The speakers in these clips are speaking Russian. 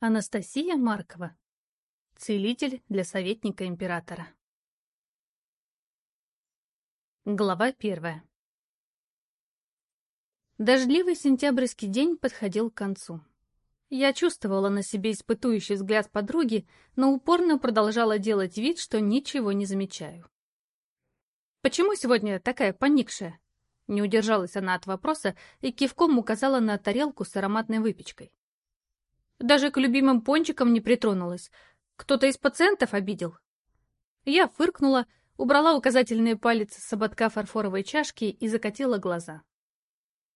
Анастасия Маркова. Целитель для советника императора. Глава первая. Дождливый сентябрьский день подходил к концу. Я чувствовала на себе испытующий взгляд подруги, но упорно продолжала делать вид, что ничего не замечаю. «Почему сегодня такая поникшая?» Не удержалась она от вопроса и кивком указала на тарелку с ароматной выпечкой. Даже к любимым пончикам не притронулась. Кто-то из пациентов обидел. Я фыркнула, убрала указательный палец с ободка фарфоровой чашки и закатила глаза.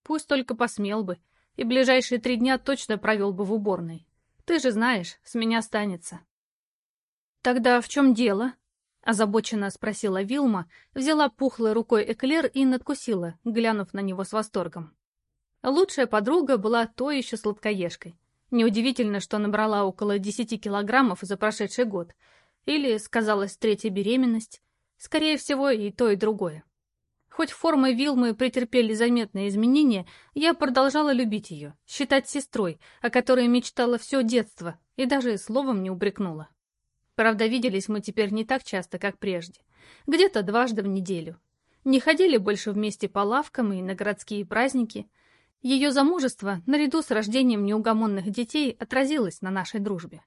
Пусть только посмел бы, и ближайшие три дня точно провел бы в уборной. Ты же знаешь, с меня останется. Тогда в чем дело? Озабоченно спросила Вилма, взяла пухлой рукой эклер и надкусила, глянув на него с восторгом. Лучшая подруга была то еще сладкоежкой. Неудивительно, что набрала около 10 килограммов за прошедший год. Или сказалась третья беременность. Скорее всего, и то, и другое. Хоть формы Вилмы претерпели заметные изменения, я продолжала любить ее, считать сестрой, о которой мечтала все детство, и даже словом не упрекнула. Правда, виделись мы теперь не так часто, как прежде. Где-то дважды в неделю. Не ходили больше вместе по лавкам и на городские праздники – ее замужество, наряду с рождением неугомонных детей, отразилось на нашей дружбе.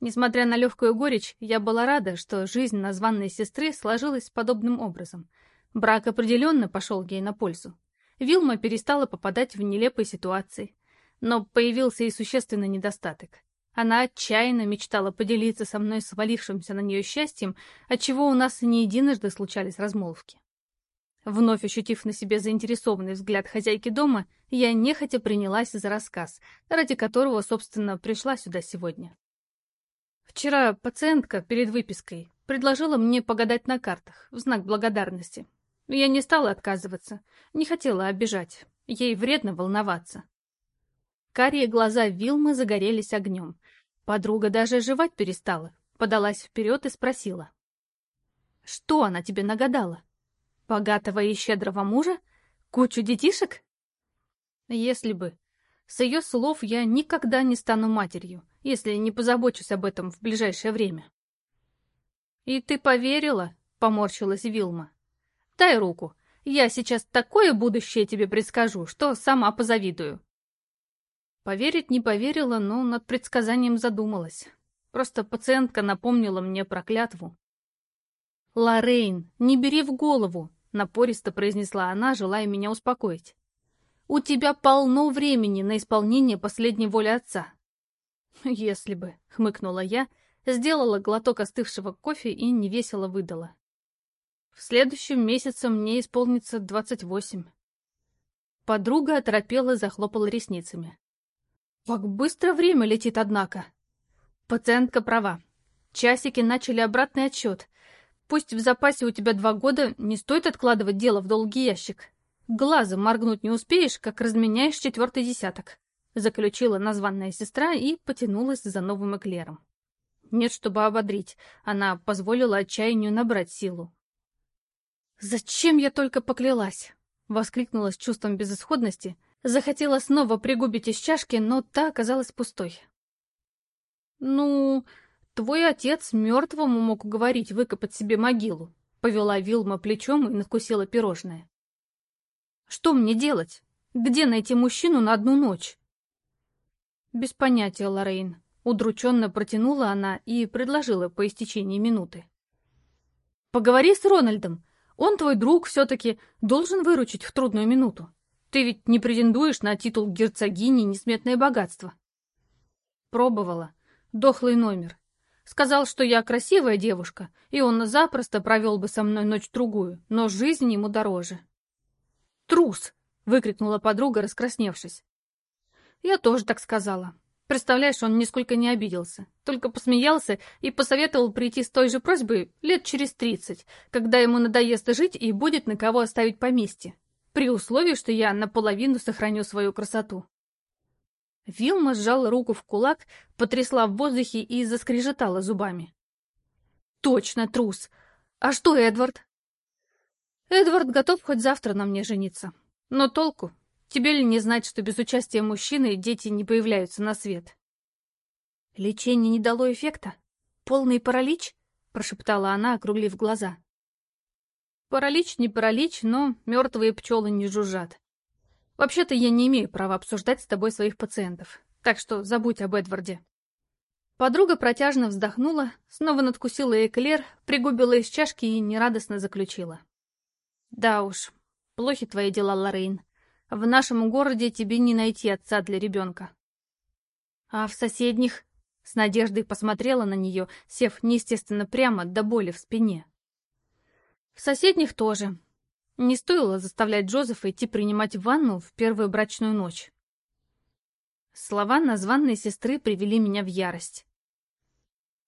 Несмотря на легкую горечь, я была рада, что жизнь названной сестры сложилась подобным образом. Брак определенно пошел ей на пользу. Вилма перестала попадать в нелепые ситуации. Но появился и существенный недостаток. Она отчаянно мечтала поделиться со мной свалившимся на нее счастьем, отчего у нас не единожды случались размолвки. Вновь ощутив на себе заинтересованный взгляд хозяйки дома, я нехотя принялась за рассказ, ради которого, собственно, пришла сюда сегодня. Вчера пациентка перед выпиской предложила мне погадать на картах в знак благодарности. Я не стала отказываться, не хотела обижать, ей вредно волноваться. Карие глаза Вилмы загорелись огнем. Подруга даже жевать перестала, подалась вперед и спросила. «Что она тебе нагадала?» Богатого и щедрого мужа? Кучу детишек? Если бы. С ее слов я никогда не стану матерью, если не позабочусь об этом в ближайшее время. «И ты поверила?» — поморщилась Вилма. «Дай руку. Я сейчас такое будущее тебе предскажу, что сама позавидую». Поверить не поверила, но над предсказанием задумалась. Просто пациентка напомнила мне про клятву. «Лоррейн, не бери в голову!» — напористо произнесла она, желая меня успокоить. «У тебя полно времени на исполнение последней воли отца». «Если бы», — хмыкнула я, сделала глоток остывшего кофе и невесело выдала. «В следующем месяце мне исполнится двадцать восемь». Подруга оторопела и захлопала ресницами. «Как быстро время летит, однако!» Пациентка права. Часики начали обратный отсчет, Пусть в запасе у тебя два года, не стоит откладывать дело в долгий ящик. Глазом моргнуть не успеешь, как разменяешь четвертый десяток. Заключила названная сестра и потянулась за новым эклером. Нет, чтобы ободрить, она позволила отчаянию набрать силу. «Зачем я только поклялась?» — воскликнула с чувством безысходности. Захотела снова пригубить из чашки, но та оказалась пустой. «Ну, Твой отец мертвому мог уговорить выкопать себе могилу. Повела Вилма плечом и надкусила пирожное. Что мне делать? Где найти мужчину на одну ночь? Без понятия, Лоррейн. Удрученно протянула она и предложила по истечении минуты. Поговори с Рональдом. Он твой друг все-таки должен выручить в трудную минуту. Ты ведь не претендуешь на титул герцогини несметное богатство. Пробовала. Дохлый номер. Сказал, что я красивая девушка, и он запросто провел бы со мной ночь-другую, но жизнь ему дороже. «Трус!» — выкрикнула подруга, раскрасневшись. Я тоже так сказала. Представляешь, он нисколько не обиделся, только посмеялся и посоветовал прийти с той же просьбой лет через тридцать, когда ему надоест жить и будет на кого оставить поместье, при условии, что я наполовину сохраню свою красоту. Вилма сжала руку в кулак, потрясла в воздухе и заскрежетала зубами. «Точно, трус! А что, Эдвард?» «Эдвард готов хоть завтра на мне жениться. Но толку? Тебе ли не знать, что без участия мужчины дети не появляются на свет?» Лечение не дало эффекта? Полный паралич? Прошептала она, округлив глаза. Паралич не паралич, но мертвые пчелы не жужжат. Вообще-то я не имею права обсуждать с тобой своих пациентов, так что забудь об Эдварде. Подруга протяжно вздохнула, снова надкусила эклер, пригубила из чашки и нерадостно заключила. Да уж, плохи твои дела, Лоррейн. В нашем городе тебе не найти отца для ребенка. А в соседних... С надеждой посмотрела на нее, сев неестественно прямо до боли в спине. В соседних тоже. Не стоило заставлять Джозефа идти принимать ванну в первую брачную ночь. Слова названной сестры привели меня в ярость.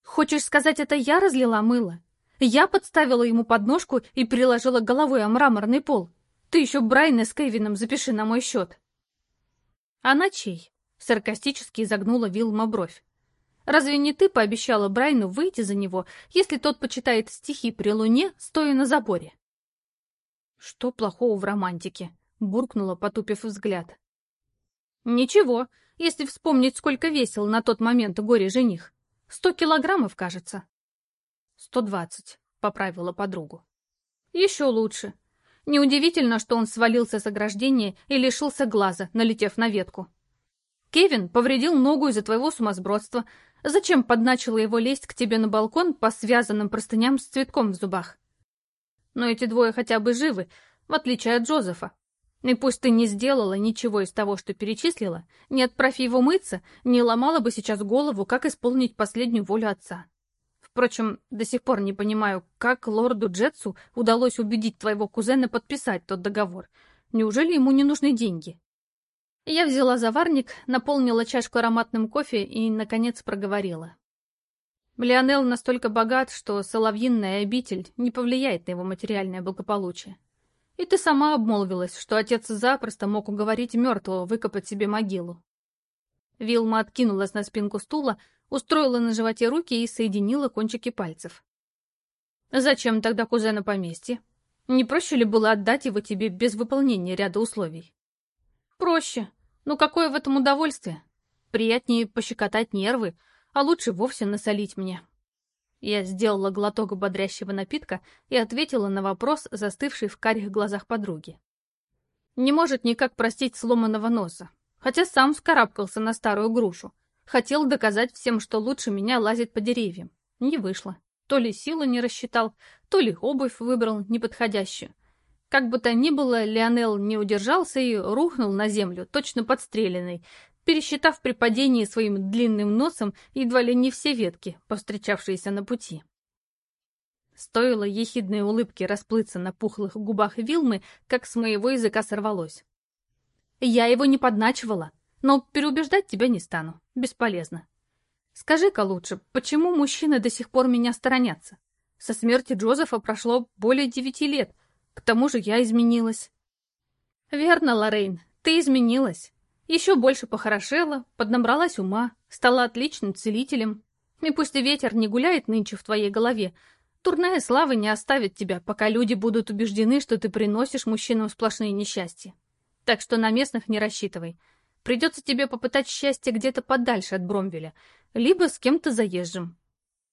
«Хочешь сказать, это я разлила мыло? Я подставила ему подножку и приложила головой о мраморный пол. Ты еще Брайна с Кевином запиши на мой счет». «А на чей?» — саркастически изогнула Вилма бровь. «Разве не ты пообещала Брайну выйти за него, если тот почитает стихи при луне, стоя на заборе?» «Что плохого в романтике?» — буркнула, потупив взгляд. «Ничего, если вспомнить, сколько весил на тот момент горе-жених. Сто килограммов, кажется». «Сто двадцать», — поправила подругу. «Еще лучше. Неудивительно, что он свалился с ограждения и лишился глаза, налетев на ветку. Кевин повредил ногу из-за твоего сумасбродства. Зачем подначила его лезть к тебе на балкон по связанным простыням с цветком в зубах? Но эти двое хотя бы живы, в отличие от Джозефа. И пусть ты не сделала ничего из того, что перечислила, не отправь его мыться, не ломала бы сейчас голову, как исполнить последнюю волю отца. Впрочем, до сих пор не понимаю, как лорду Джетсу удалось убедить твоего кузена подписать тот договор. Неужели ему не нужны деньги? Я взяла заварник, наполнила чашку ароматным кофе и, наконец, проговорила. Леонел настолько богат, что соловьинная обитель не повлияет на его материальное благополучие. И ты сама обмолвилась, что отец запросто мог уговорить мертвого выкопать себе могилу. Вилма откинулась на спинку стула, устроила на животе руки и соединила кончики пальцев. «Зачем тогда кузена поместье? Не проще ли было отдать его тебе без выполнения ряда условий?» «Проще. Но какое в этом удовольствие? Приятнее пощекотать нервы, а лучше вовсе насолить мне». Я сделала глоток бодрящего напитка и ответила на вопрос, застывший в карих глазах подруги. Не может никак простить сломанного носа, хотя сам вскарабкался на старую грушу. Хотел доказать всем, что лучше меня лазить по деревьям. Не вышло. То ли силы не рассчитал, то ли обувь выбрал неподходящую. Как бы то ни было, Леонел не удержался и рухнул на землю, точно подстреленный, пересчитав при падении своим длинным носом едва ли не все ветки, повстречавшиеся на пути. Стоило ехидной улыбке расплыться на пухлых губах Вилмы, как с моего языка сорвалось. «Я его не подначивала, но переубеждать тебя не стану. Бесполезно. Скажи-ка лучше, почему мужчины до сих пор меня сторонятся? Со смерти Джозефа прошло более девяти лет. К тому же я изменилась. Верно, Лоррейн, ты изменилась. Еще больше похорошела, поднабралась ума, стала отличным целителем. И пусть ветер не гуляет нынче в твоей голове, турная слава не оставит тебя, пока люди будут убеждены, что ты приносишь мужчинам сплошные несчастья. Так что на местных не рассчитывай — Придется тебе попытать счастье где-то подальше от Бромвеля, либо с кем-то заезжим.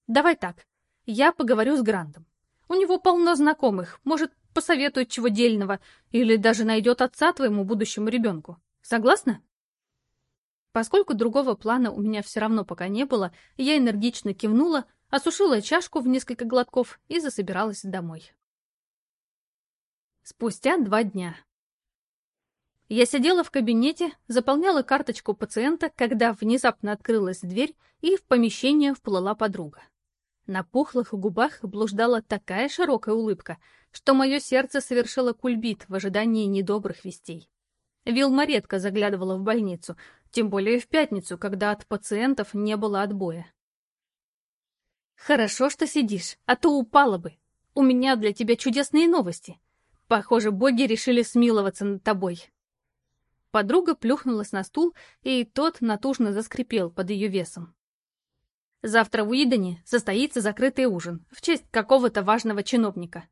Давай так, я поговорю с Грантом. У него полно знакомых, может, посоветует чего дельного, или даже найдет отца твоему будущему ребенку. Согласна? Поскольку другого плана у меня все равно пока не было, я энергично кивнула, осушила чашку в несколько глотков и засобиралась домой. Спустя два дня. Я сидела в кабинете, заполняла карточку пациента, когда внезапно открылась дверь, и в помещение вплыла подруга. На пухлых губах блуждала такая широкая улыбка, что мое сердце совершило кульбит в ожидании недобрых вестей. Вилма редко заглядывала в больницу, тем более в пятницу, когда от пациентов не было отбоя. «Хорошо, что сидишь, а то упала бы. У меня для тебя чудесные новости. Похоже, боги решили смиловаться над тобой». Подруга плюхнулась на стул, и тот натужно заскрипел под ее весом. Завтра в Уидоне состоится закрытый ужин в честь какого-то важного чиновника.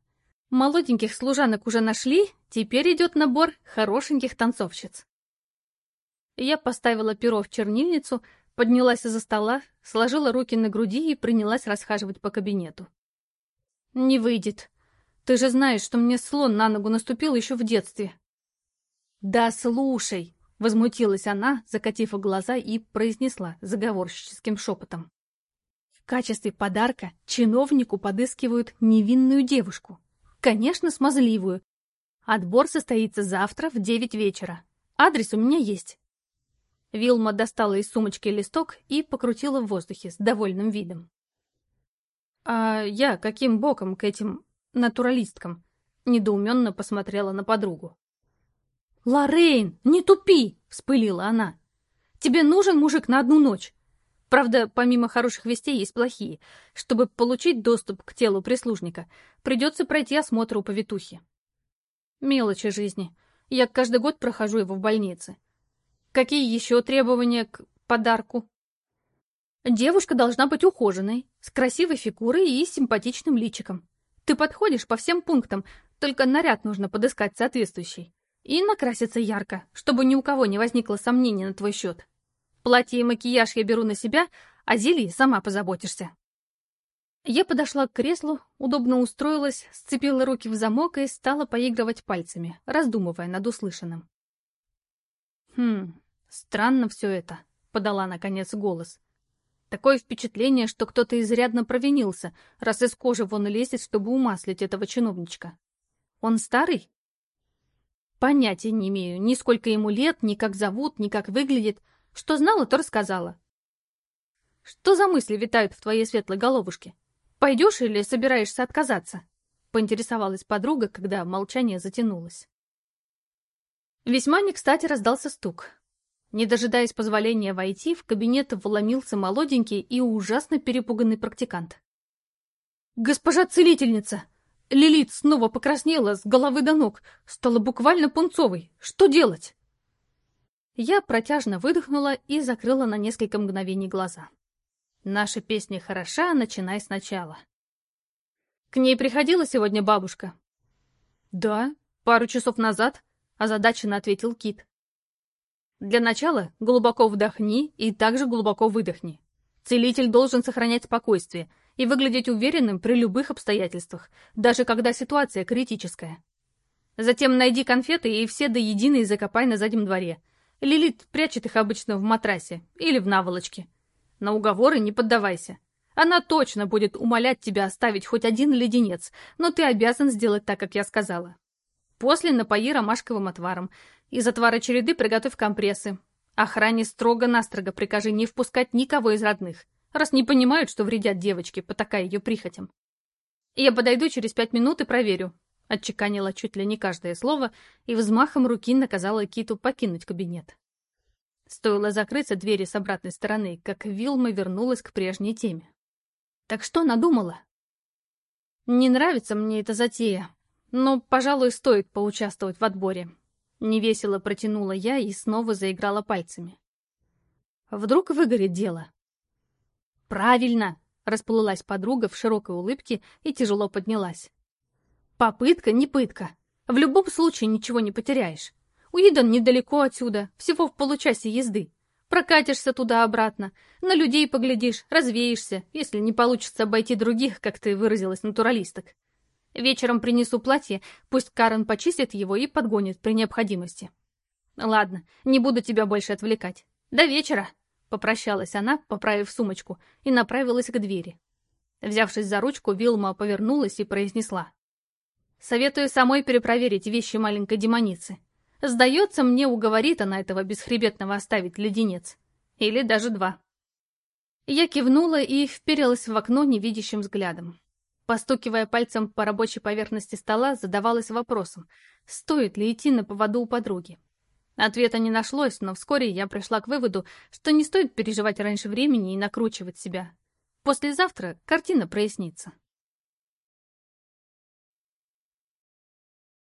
Молоденьких служанок уже нашли, теперь идет набор хорошеньких танцовщиц. Я поставила перо в чернильницу, поднялась из-за стола, сложила руки на груди и принялась расхаживать по кабинету. «Не выйдет. Ты же знаешь, что мне слон на ногу наступил еще в детстве». «Да слушай!» — возмутилась она, закатив глаза и произнесла заговорщическим шепотом. «В качестве подарка чиновнику подыскивают невинную девушку. Конечно, смазливую. Отбор состоится завтра в девять вечера. Адрес у меня есть. Вилма достала из сумочки листок и покрутила в воздухе с довольным видом. «А я каким боком к этим натуралисткам?» Недоуменно посмотрела на подругу. «Лоррейн, не тупи!» — вспылила она. «Тебе нужен мужик на одну ночь. Правда, помимо хороших вестей есть плохие. Чтобы получить доступ к телу прислужника, придется пройти осмотр у повитухи. Мелочи жизни. Я каждый год прохожу его в больнице. Какие еще требования к подарку? Девушка должна быть ухоженной, с красивой фигурой и симпатичным личиком. Ты подходишь по всем пунктам, только наряд нужно подыскать соответствующий. И накраситься ярко, чтобы ни у кого не возникло сомнений на твой счет. Платье и макияж я беру на себя, а зелье сама позаботишься. Я подошла к креслу, удобно устроилась, сцепила руки в замок и стала поигрывать пальцами, раздумывая над услышанным. «Хм, странно все это», — подала наконец голос. «Такое впечатление, что кто-то изрядно провинился, раз из кожи вон лезет, чтобы умаслить этого чиновничка. Он старый?» «Понятия не имею, ни сколько ему лет, ни как зовут, ни как выглядит. Что знала, то рассказала». «Что за мысли витают в твоей светлой головушке? Пойдешь или собираешься отказаться?» — поинтересовалась подруга, когда молчание затянулось. Весьма не кстати раздался стук. Не дожидаясь позволения войти, в кабинет вломился молоденький и ужасно перепуганный практикант. «Госпожа целительница!» Лилит снова покраснела с головы до ног, стала буквально пунцовой. Что делать? Я протяжно выдохнула и закрыла на несколько мгновений глаза. Наша песня хороша, начинай сначала. К ней приходила сегодня бабушка? Да, пару часов назад озадаченно ответил Кит. Для начала глубоко вдохни и также глубоко выдохни. Целитель должен сохранять спокойствие и выглядеть уверенным при любых обстоятельствах, даже когда ситуация критическая. Затем найди конфеты и все до единой закопай на заднем дворе. Лилит прячет их обычно в матрасе или в наволочке. На уговоры не поддавайся. Она точно будет умолять тебя оставить хоть один леденец, но ты обязан сделать так, как я сказала. После напои ромашковым отваром. Из отвара череды приготовь компрессы. Охране строго-настрого прикажи не впускать никого из родных, раз не понимают, что вредят девочке, потакая ее прихотям. Я подойду через пять минут и проверю. Отчеканила чуть ли не каждое слово и взмахом руки наказала Киту покинуть кабинет. Стоило закрыться двери с обратной стороны, как Вилма вернулась к прежней теме. Так что надумала? Не нравится мне эта затея, но, пожалуй, стоит поучаствовать в отборе. Невесело протянула я и снова заиграла пальцами. Вдруг выгорит дело. Правильно, расплылась подруга в широкой улыбке и тяжело поднялась. Попытка не пытка. В любом случае ничего не потеряешь. Уидон недалеко отсюда, всего в получасе езды. Прокатишься туда-обратно, на людей поглядишь, развеешься, если не получится обойти других, как ты выразилась, натуралисток. Вечером принесу платье, пусть Карен почистит его и подгонит при необходимости. Ладно, не буду тебя больше отвлекать. До вечера, попрощалась она, поправив сумочку, и направилась к двери. Взявшись за ручку, Вилма повернулась и произнесла. «Советую самой перепроверить вещи маленькой демоницы. Сдается мне, уговорит она этого бесхребетного оставить леденец. Или даже два». Я кивнула и вперилась в окно невидящим взглядом. Постукивая пальцем по рабочей поверхности стола, задавалась вопросом, стоит ли идти на поводу у подруги. Ответа не нашлось, но вскоре я пришла к выводу, что не стоит переживать раньше времени и накручивать себя. Послезавтра картина прояснится.